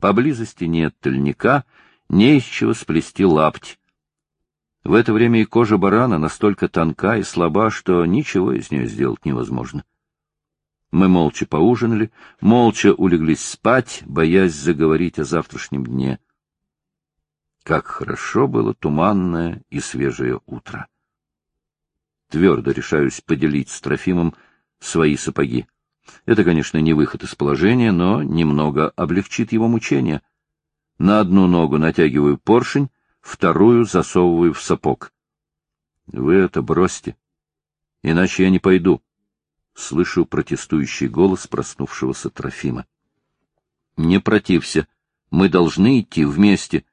Поблизости нет тальника, не из чего сплести лапть. В это время и кожа барана настолько тонка и слаба, что ничего из нее сделать невозможно. Мы молча поужинали, молча улеглись спать, боясь заговорить о завтрашнем дне. Как хорошо было туманное и свежее утро. Твердо решаюсь поделить с Трофимом свои сапоги. Это, конечно, не выход из положения, но немного облегчит его мучения. На одну ногу натягиваю поршень, вторую засовываю в сапог. Вы это бросьте, иначе я не пойду. Слышу протестующий голос проснувшегося Трофима. Не протився. Мы должны идти вместе.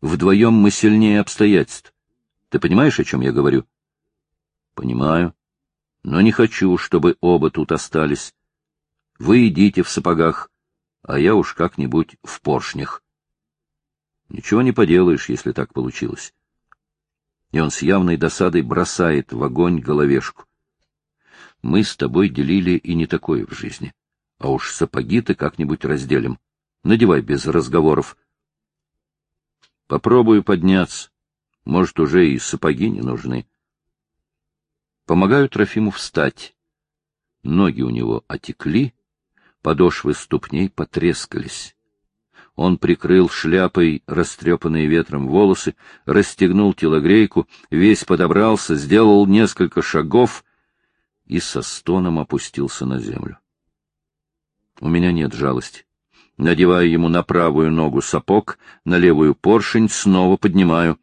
Вдвоем мы сильнее обстоятельств. Ты понимаешь, о чем я говорю? Понимаю. Но не хочу, чтобы оба тут остались. Вы идите в сапогах, а я уж как-нибудь в поршнях. Ничего не поделаешь, если так получилось. И он с явной досадой бросает в огонь головешку. Мы с тобой делили и не такое в жизни. А уж сапоги-то как-нибудь разделим. Надевай без разговоров. Попробую подняться. Может, уже и сапоги не нужны. Помогаю Трофиму встать. Ноги у него отекли, подошвы ступней потрескались. Он прикрыл шляпой растрепанные ветром волосы, расстегнул телогрейку, весь подобрался, сделал несколько шагов и со стоном опустился на землю. У меня нет жалости. Надеваю ему на правую ногу сапог, на левую поршень, снова поднимаю.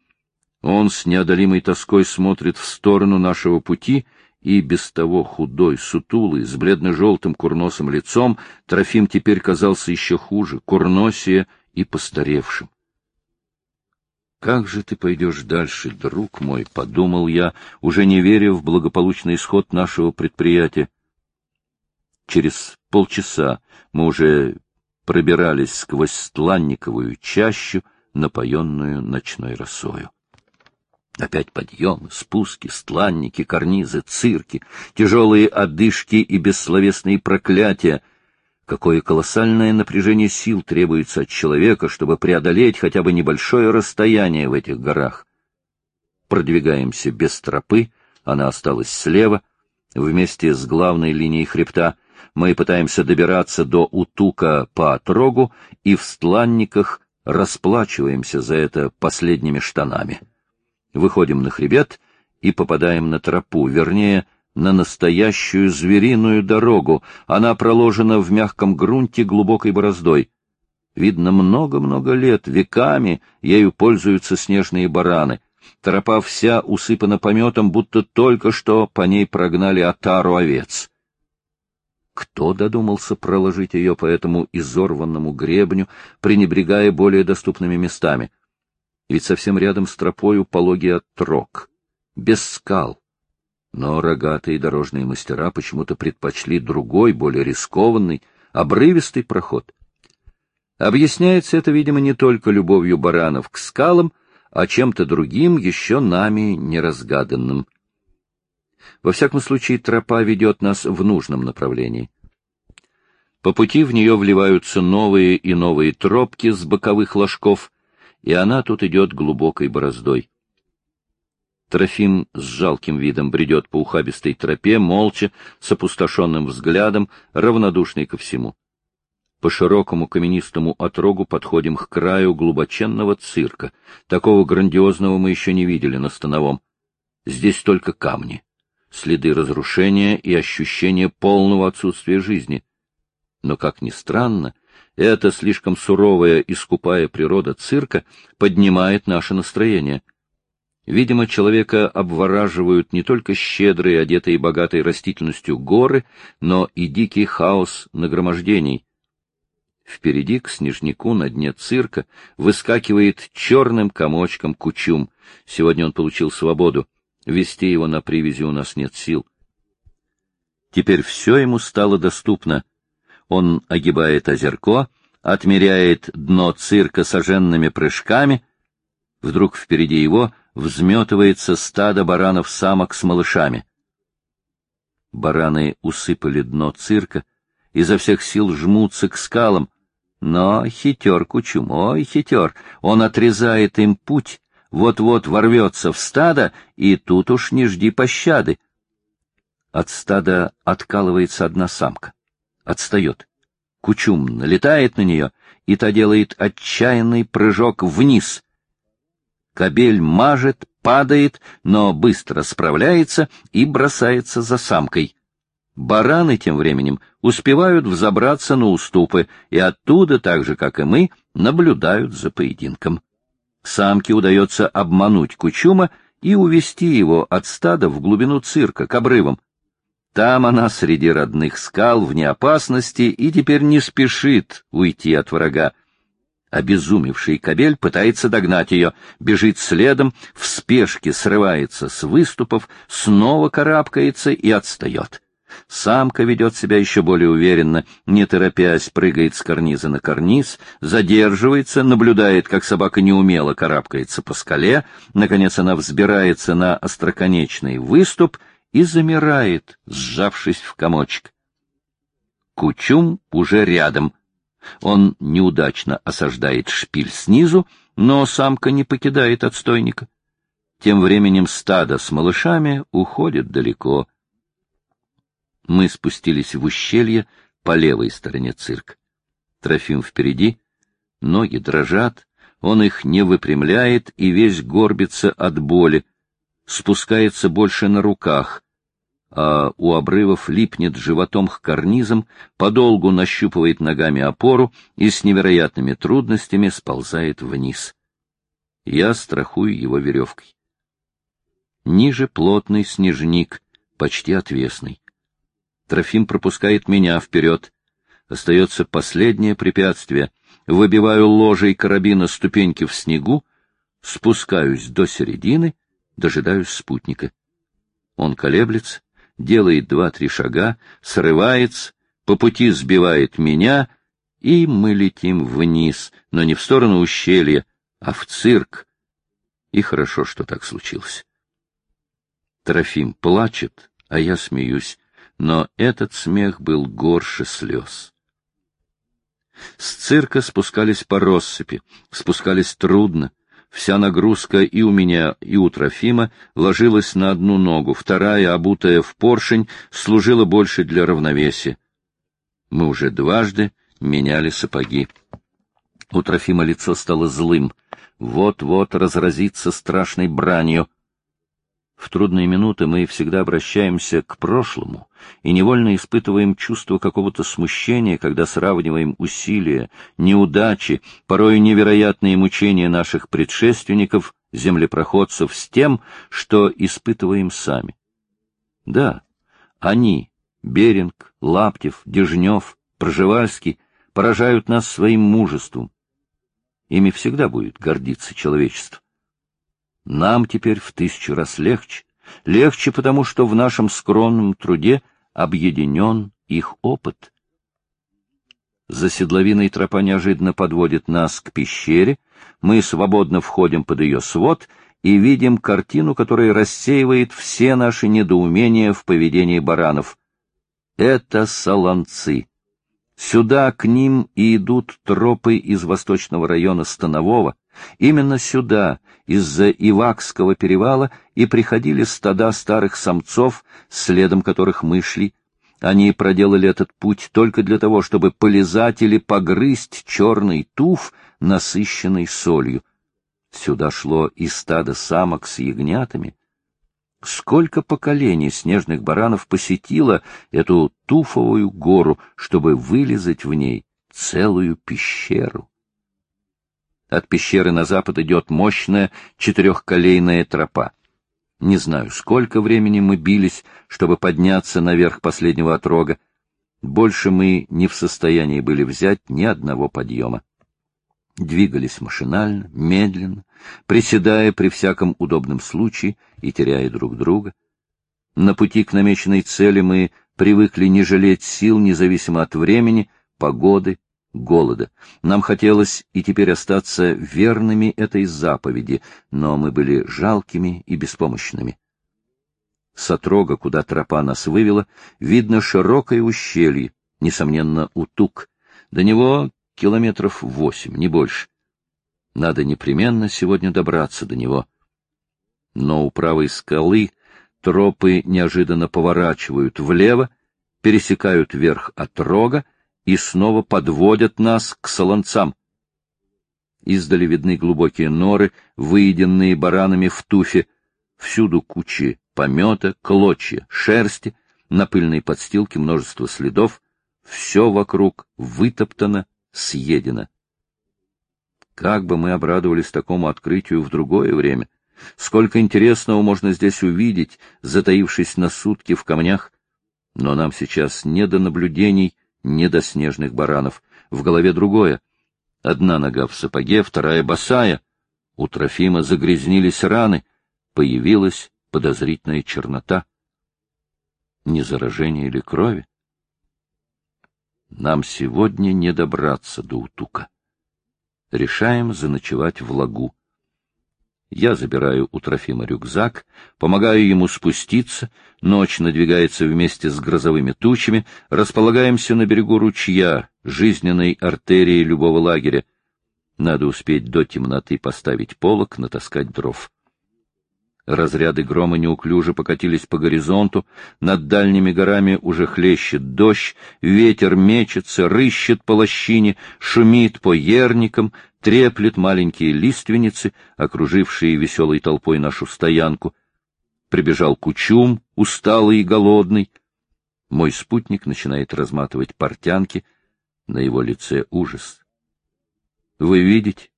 Он с неодолимой тоской смотрит в сторону нашего пути — и без того худой, сутулый, с бледно-желтым курносым лицом, Трофим теперь казался еще хуже, курносия и постаревшим. «Как же ты пойдешь дальше, друг мой?» — подумал я, уже не веря в благополучный исход нашего предприятия. Через полчаса мы уже пробирались сквозь стланниковую чащу, напоенную ночной росою. Опять подъемы, спуски, стланники, карнизы, цирки, тяжелые одышки и бессловесные проклятия. Какое колоссальное напряжение сил требуется от человека, чтобы преодолеть хотя бы небольшое расстояние в этих горах. Продвигаемся без тропы, она осталась слева, вместе с главной линией хребта. Мы пытаемся добираться до Утука по отрогу и в стланниках расплачиваемся за это последними штанами. Выходим на хребет и попадаем на тропу, вернее, на настоящую звериную дорогу. Она проложена в мягком грунте глубокой бороздой. Видно, много-много лет, веками ею пользуются снежные бараны. Тропа вся усыпана пометом, будто только что по ней прогнали отару овец. Кто додумался проложить ее по этому изорванному гребню, пренебрегая более доступными местами? Ведь совсем рядом с тропою пологий отрог, без скал. Но рогатые дорожные мастера почему-то предпочли другой, более рискованный, обрывистый проход. Объясняется это, видимо, не только любовью баранов к скалам, а чем-то другим, еще нами неразгаданным. Во всяком случае, тропа ведет нас в нужном направлении. По пути в нее вливаются новые и новые тропки с боковых ложков, и она тут идет глубокой бороздой. Трофим с жалким видом бредет по ухабистой тропе, молча, с опустошенным взглядом, равнодушный ко всему. По широкому каменистому отрогу подходим к краю глубоченного цирка. Такого грандиозного мы еще не видели на Становом. Здесь только камни, следы разрушения и ощущение полного отсутствия жизни. Но, как ни странно, эта слишком суровая и скупая природа цирка поднимает наше настроение. Видимо, человека обвораживают не только щедрые, одетые богатой растительностью горы, но и дикий хаос нагромождений. Впереди к снежнику на дне цирка выскакивает черным комочком кучум. Сегодня он получил свободу. Вести его на привязи у нас нет сил. Теперь все ему стало доступно — он огибает озерко, отмеряет дно цирка соженными прыжками. Вдруг впереди его взметывается стадо баранов-самок с малышами. Бараны усыпали дно цирка, изо всех сил жмутся к скалам. Но хитер Кучум, ой, хитер, он отрезает им путь, вот-вот ворвется в стадо, и тут уж не жди пощады. От стада откалывается одна самка. Отстает. Кучум налетает на нее, и та делает отчаянный прыжок вниз. Кобель мажет, падает, но быстро справляется и бросается за самкой. Бараны тем временем успевают взобраться на уступы и оттуда, так же, как и мы, наблюдают за поединком. Самке удается обмануть Кучума и увести его от стада в глубину цирка, к обрывам. Там она среди родных скал вне опасности и теперь не спешит уйти от врага. Обезумевший кобель пытается догнать ее, бежит следом, в спешке срывается с выступов, снова карабкается и отстает. Самка ведет себя еще более уверенно, не торопясь, прыгает с карниза на карниз, задерживается, наблюдает, как собака неумело карабкается по скале, наконец она взбирается на остроконечный выступ и замирает, сжавшись в комочек. Кучум уже рядом. Он неудачно осаждает шпиль снизу, но самка не покидает отстойника. Тем временем стадо с малышами уходит далеко — мы спустились в ущелье по левой стороне цирк. Трофим впереди, ноги дрожат, он их не выпрямляет и весь горбится от боли, спускается больше на руках, а у обрывов липнет животом к карнизам, подолгу нащупывает ногами опору и с невероятными трудностями сползает вниз. Я страхую его веревкой. Ниже плотный снежник, почти отвесный. Трофим пропускает меня вперед. Остается последнее препятствие. Выбиваю ложей карабина ступеньки в снегу, спускаюсь до середины, дожидаюсь спутника. Он колеблется, делает два-три шага, срывается, по пути сбивает меня, и мы летим вниз, но не в сторону ущелья, а в цирк. И хорошо, что так случилось. Трофим плачет, а я смеюсь но этот смех был горше слез. С цирка спускались по россыпи, спускались трудно. Вся нагрузка и у меня, и у Трофима ложилась на одну ногу, вторая, обутая в поршень, служила больше для равновесия. Мы уже дважды меняли сапоги. У Трофима лицо стало злым. Вот-вот разразится страшной бранью. В трудные минуты мы всегда обращаемся к прошлому и невольно испытываем чувство какого-то смущения, когда сравниваем усилия, неудачи, порой невероятные мучения наших предшественников, землепроходцев, с тем, что испытываем сами. Да, они, Беринг, Лаптев, Дежнев, Проживальский, поражают нас своим мужеством. Ими всегда будет гордиться человечество. Нам теперь в тысячу раз легче. Легче, потому что в нашем скромном труде объединен их опыт. За седловиной тропа неожиданно подводит нас к пещере, мы свободно входим под ее свод и видим картину, которая рассеивает все наши недоумения в поведении баранов. Это солонцы. Сюда к ним и идут тропы из восточного района Станового. Именно сюда, из-за Ивакского перевала, и приходили стада старых самцов, следом которых мы шли. Они проделали этот путь только для того, чтобы полезать или погрызть черный туф, насыщенный солью. Сюда шло и стадо самок с ягнятами. Сколько поколений снежных баранов посетило эту туфовую гору, чтобы вылезать в ней целую пещеру? От пещеры на запад идет мощная четырехколейная тропа. Не знаю, сколько времени мы бились, чтобы подняться наверх последнего отрога. Больше мы не в состоянии были взять ни одного подъема. Двигались машинально, медленно, приседая при всяком удобном случае и теряя друг друга. На пути к намеченной цели мы привыкли не жалеть сил, независимо от времени, погоды голода. Нам хотелось и теперь остаться верными этой заповеди, но мы были жалкими и беспомощными. С отрога, куда тропа нас вывела, видно широкое ущелье, несомненно, утук. До него километров восемь, не больше. Надо непременно сегодня добраться до него. Но у правой скалы тропы неожиданно поворачивают влево, пересекают верх от рога и снова подводят нас к солонцам. Издали видны глубокие норы, выеденные баранами в туфе, всюду кучи помета, клочья, шерсти, на пыльной подстилке множество следов, все вокруг вытоптано, съедено. Как бы мы обрадовались такому открытию в другое время! Сколько интересного можно здесь увидеть, затаившись на сутки в камнях! Но нам сейчас не до наблюдений, не до снежных баранов. В голове другое. Одна нога в сапоге, вторая босая. У Трофима загрязнились раны, появилась подозрительная чернота. Не заражение или крови? Нам сегодня не добраться до Утука. Решаем заночевать в лагу. Я забираю у Трофима рюкзак, помогаю ему спуститься, ночь надвигается вместе с грозовыми тучами, располагаемся на берегу ручья, жизненной артерии любого лагеря. Надо успеть до темноты поставить полок, натаскать дров. Разряды грома неуклюже покатились по горизонту, над дальними горами уже хлещет дождь, ветер мечется, рыщет по лощине, шумит по ерникам, треплет маленькие лиственницы, окружившие веселой толпой нашу стоянку. Прибежал Кучум, усталый и голодный. Мой спутник начинает разматывать портянки, на его лице ужас. — Вы видите?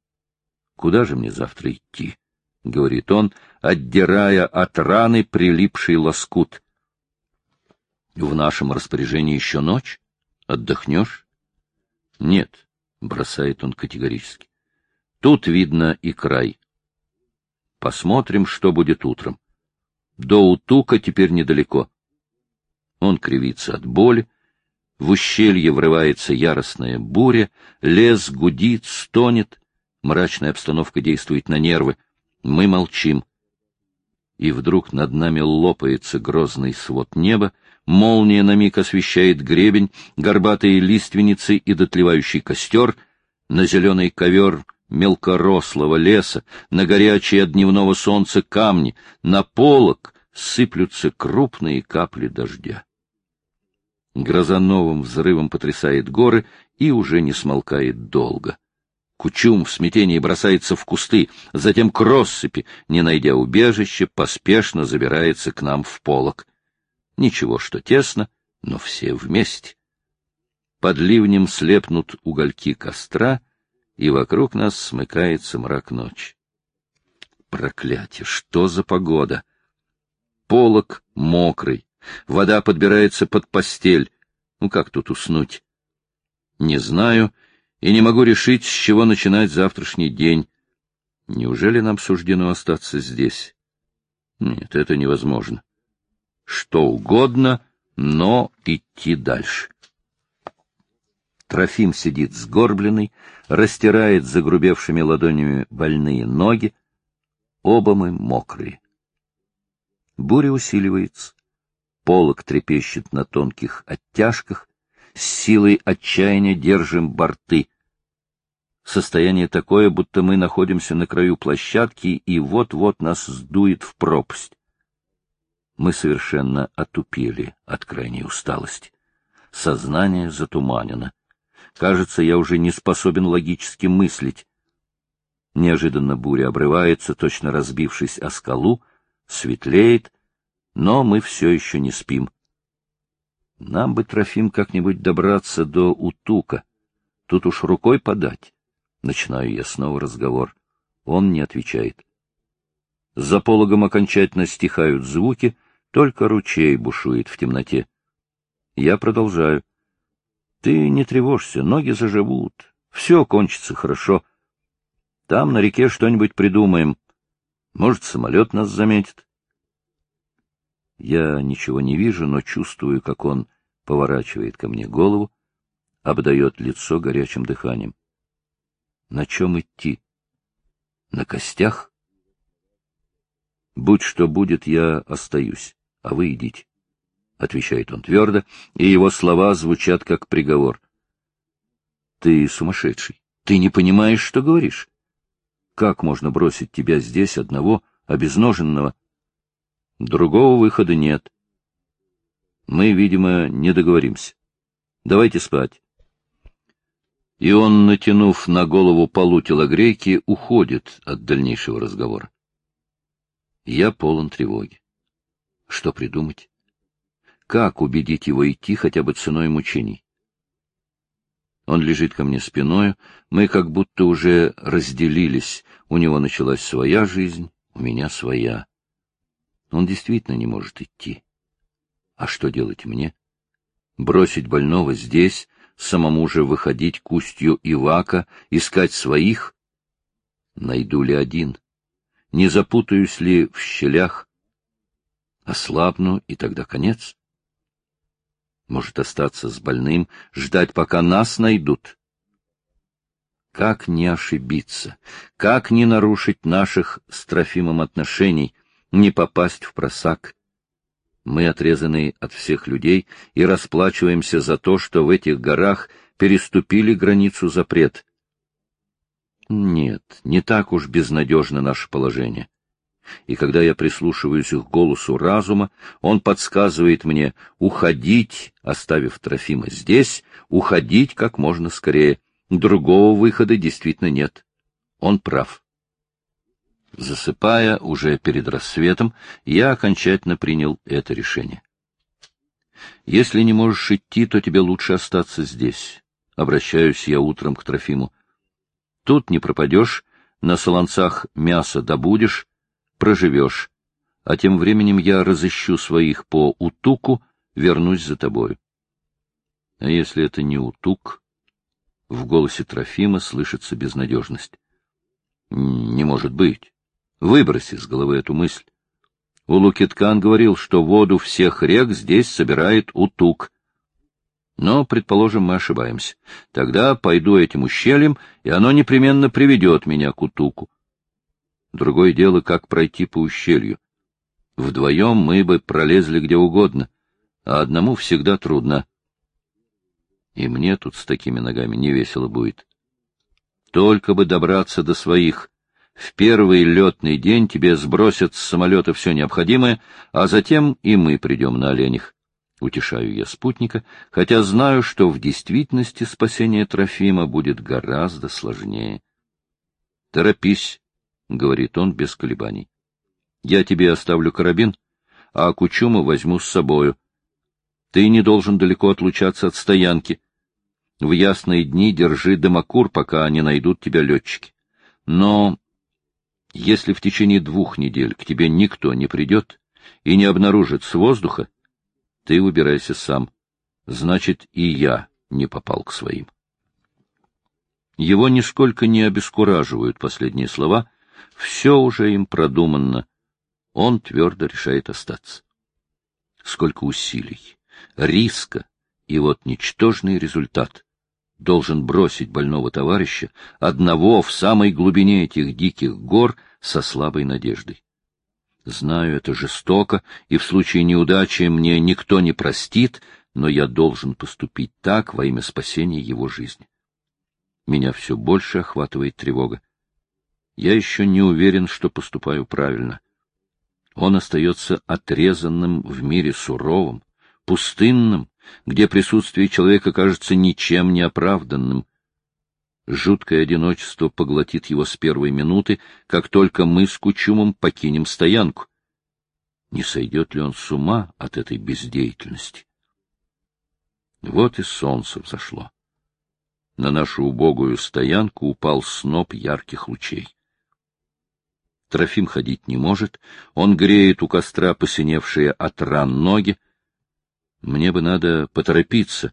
Куда же мне завтра идти? — говорит он, отдирая от раны прилипший лоскут. — В нашем распоряжении еще ночь? Отдохнешь? — Нет, — бросает он категорически. — Тут видно и край. Посмотрим, что будет утром. До Утука теперь недалеко. Он кривится от боли, в ущелье врывается яростная буря, лес гудит, стонет, мрачная обстановка действует на нервы. Мы молчим. И вдруг над нами лопается грозный свод неба, молния на миг освещает гребень, горбатые лиственницы и дотлевающий костер, на зеленый ковер мелкорослого леса, на горячие от дневного солнца камни, на полок сыплются крупные капли дождя. Гроза новым взрывом потрясает горы и уже не смолкает долго. Кучум в смятении бросается в кусты, затем к россыпи, не найдя убежища, поспешно забирается к нам в полок. Ничего, что тесно, но все вместе. Под ливнем слепнут угольки костра, и вокруг нас смыкается мрак ночи. Проклятие! Что за погода? Полок мокрый, вода подбирается под постель. Ну как тут уснуть? Не знаю, — и не могу решить, с чего начинать завтрашний день. Неужели нам суждено остаться здесь? Нет, это невозможно. Что угодно, но идти дальше. Трофим сидит сгорбленный, растирает загрубевшими ладонями больные ноги. Оба мы мокрые. Буря усиливается. Полок трепещет на тонких оттяжках, с силой отчаяния держим борты. Состояние такое, будто мы находимся на краю площадки, и вот-вот нас сдует в пропасть. Мы совершенно отупели от крайней усталости. Сознание затуманено. Кажется, я уже не способен логически мыслить. Неожиданно буря обрывается, точно разбившись о скалу, светлеет, но мы все еще не спим. Нам бы, Трофим, как-нибудь добраться до Утука. Тут уж рукой подать. Начинаю я снова разговор. Он не отвечает. За пологом окончательно стихают звуки, только ручей бушует в темноте. Я продолжаю. Ты не тревожься, ноги заживут. Все кончится хорошо. Там на реке что-нибудь придумаем. Может, самолет нас заметит. Я ничего не вижу, но чувствую, как он поворачивает ко мне голову, обдает лицо горячим дыханием. На чем идти? На костях? Будь что будет, я остаюсь, а вы идите. — отвечает он твердо, и его слова звучат как приговор. Ты сумасшедший. Ты не понимаешь, что говоришь. Как можно бросить тебя здесь одного, обезноженного? Другого выхода нет. Мы, видимо, не договоримся. Давайте спать. И он, натянув на голову полу телогрейки, уходит от дальнейшего разговора. Я полон тревоги. Что придумать? Как убедить его идти хотя бы ценой мучений? Он лежит ко мне спиною, мы как будто уже разделились, у него началась своя жизнь, у меня своя. Он действительно не может идти. А что делать мне? Бросить больного здесь, самому же выходить к устью Ивака, искать своих? Найду ли один? Не запутаюсь ли в щелях? Ослабну, и тогда конец. Может остаться с больным, ждать, пока нас найдут. Как не ошибиться, как не нарушить наших с Трофимом отношений, не попасть в просак? Мы отрезаны от всех людей и расплачиваемся за то, что в этих горах переступили границу запрет. Нет, не так уж безнадежно наше положение и когда я прислушиваюсь к голосу разума, он подсказывает мне уходить, оставив Трофима здесь, уходить как можно скорее. Другого выхода действительно нет. Он прав. Засыпая уже перед рассветом, я окончательно принял это решение. Если не можешь идти, то тебе лучше остаться здесь. Обращаюсь я утром к Трофиму. Тут не пропадешь, на солонцах мясо добудешь, проживешь, а тем временем я разыщу своих по утуку, вернусь за тобою. А если это не утук? В голосе Трофима слышится безнадежность. Не может быть. Выброси из головы эту мысль. У Лукиткан говорил, что воду всех рек здесь собирает утук. Но, предположим, мы ошибаемся. Тогда пойду этим ущельем, и оно непременно приведет меня к утуку. Другое дело, как пройти по ущелью. Вдвоем мы бы пролезли где угодно, а одному всегда трудно. И мне тут с такими ногами не весело будет. Только бы добраться до своих. В первый летный день тебе сбросят с самолета все необходимое, а затем и мы придем на оленях. Утешаю я спутника, хотя знаю, что в действительности спасение Трофима будет гораздо сложнее. Торопись, — говорит он без колебаний. — Я тебе оставлю карабин, а Кучума возьму с собою. Ты не должен далеко отлучаться от стоянки. В ясные дни держи дымокур, пока не найдут тебя летчики. Но если в течение двух недель к тебе никто не придет и не обнаружит с воздуха, ты убирайся сам. Значит, и я не попал к своим. Его нисколько не обескураживают последние слова — все уже им продумано. Он твердо решает остаться. Сколько усилий, риска, и вот ничтожный результат. Должен бросить больного товарища, одного в самой глубине этих диких гор, со слабой надеждой. Знаю, это жестоко, и в случае неудачи мне никто не простит, но я должен поступить так во имя спасения его жизни. Меня все больше охватывает тревога я еще не уверен, что поступаю правильно. Он остается отрезанным в мире суровым, пустынным, где присутствие человека кажется ничем не оправданным. Жуткое одиночество поглотит его с первой минуты, как только мы с Кучумом покинем стоянку. Не сойдет ли он с ума от этой бездеятельности? Вот и солнце взошло. На нашу убогую стоянку упал сноп ярких лучей. Трофим ходить не может, он греет у костра посиневшие от ран ноги. Мне бы надо поторопиться,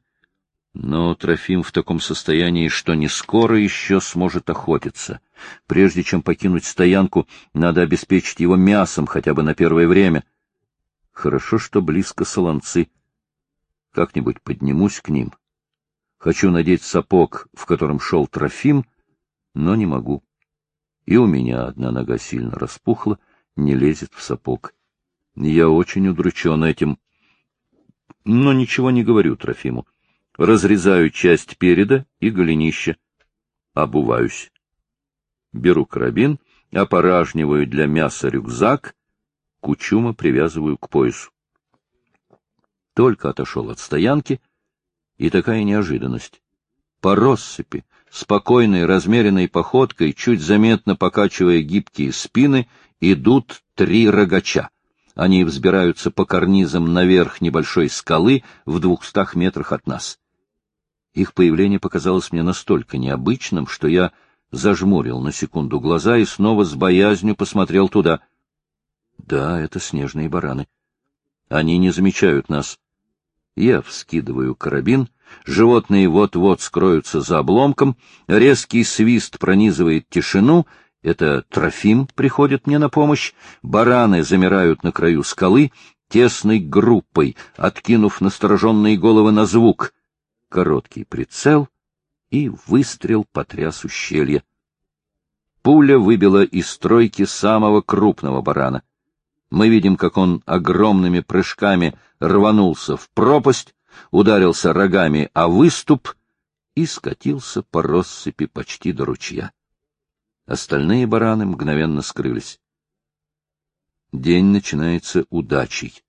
но Трофим в таком состоянии, что не скоро еще сможет охотиться. Прежде чем покинуть стоянку, надо обеспечить его мясом хотя бы на первое время. Хорошо, что близко солонцы. Как-нибудь поднимусь к ним. Хочу надеть сапог, в котором шел Трофим, но не могу и у меня одна нога сильно распухла, не лезет в сапог. Я очень удручен этим. Но ничего не говорю Трофиму. разрезаю часть переда и голенища, обуваюсь. Беру карабин, опоражниваю для мяса рюкзак, кучума привязываю к поясу. Только отошел от стоянки, и такая неожиданность. По россыпи, спокойной, размеренной походкой, чуть заметно покачивая гибкие спины, идут три рогача. Они взбираются по карнизам наверх небольшой скалы в двухстах метрах от нас. Их появление показалось мне настолько необычным, что я зажмурил на секунду глаза и снова с боязнью посмотрел туда. Да, это снежные бараны. Они не замечают нас. Я вскидываю карабин, животные вот-вот скроются за обломком, резкий свист пронизывает тишину, это Трофим приходит мне на помощь, бараны замирают на краю скалы, тесной группой, откинув настороженные головы на звук. Короткий прицел и выстрел потряс ущелье. Пуля выбила из стройки самого крупного барана. Мы видим, как он огромными прыжками рванулся в пропасть, ударился рогами о выступ и скатился по россыпи почти до ручья. Остальные бараны мгновенно скрылись. День начинается удачей.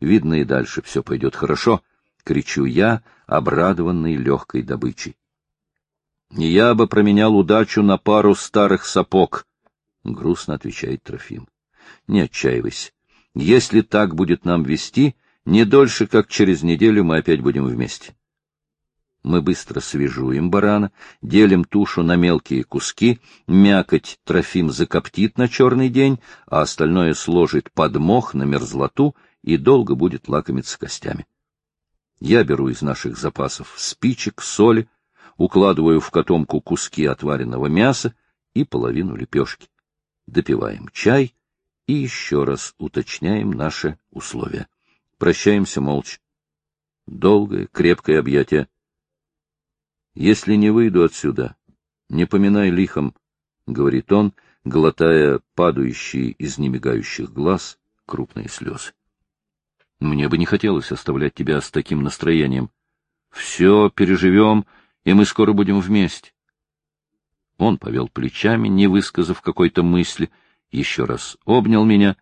Видно, и дальше все пойдет хорошо, — кричу я, обрадованный легкой добычей. Я бы променял удачу на пару старых сапог, — грустно отвечает Трофим. Не отчаивайся. Если так будет нам вести, не дольше, как через неделю мы опять будем вместе. Мы быстро свежуем барана, делим тушу на мелкие куски, мякоть Трофим закоптит на черный день, а остальное сложит под мох на мерзлоту и долго будет лакомиться костями. Я беру из наших запасов спичек, соли, укладываю в котомку куски отваренного мяса и половину лепешки. Допиваем чай и еще раз уточняем наши условия. Прощаемся молча. Долгое, крепкое объятие. Если не выйду отсюда, не поминай лихом, — говорит он, глотая падающие из немигающих глаз крупные слезы. Мне бы не хотелось оставлять тебя с таким настроением. Все переживем, и мы скоро будем вместе. Он повел плечами, не высказав какой-то мысли, еще раз обнял меня.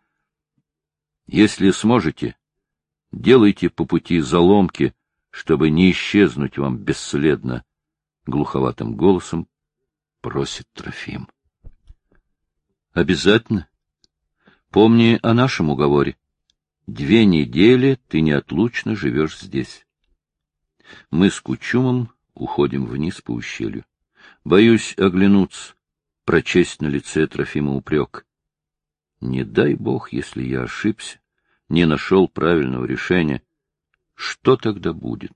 Если сможете, делайте по пути заломки, чтобы не исчезнуть вам бесследно глуховатым голосом просит Трофим. Обязательно. Помни о нашем уговоре. Две недели ты неотлучно живешь здесь. Мы с Кучумом уходим вниз по ущелью. Боюсь оглянуться, прочесть на лице Трофима упрек. Не дай бог, если я ошибся, не нашел правильного решения. Что тогда будет?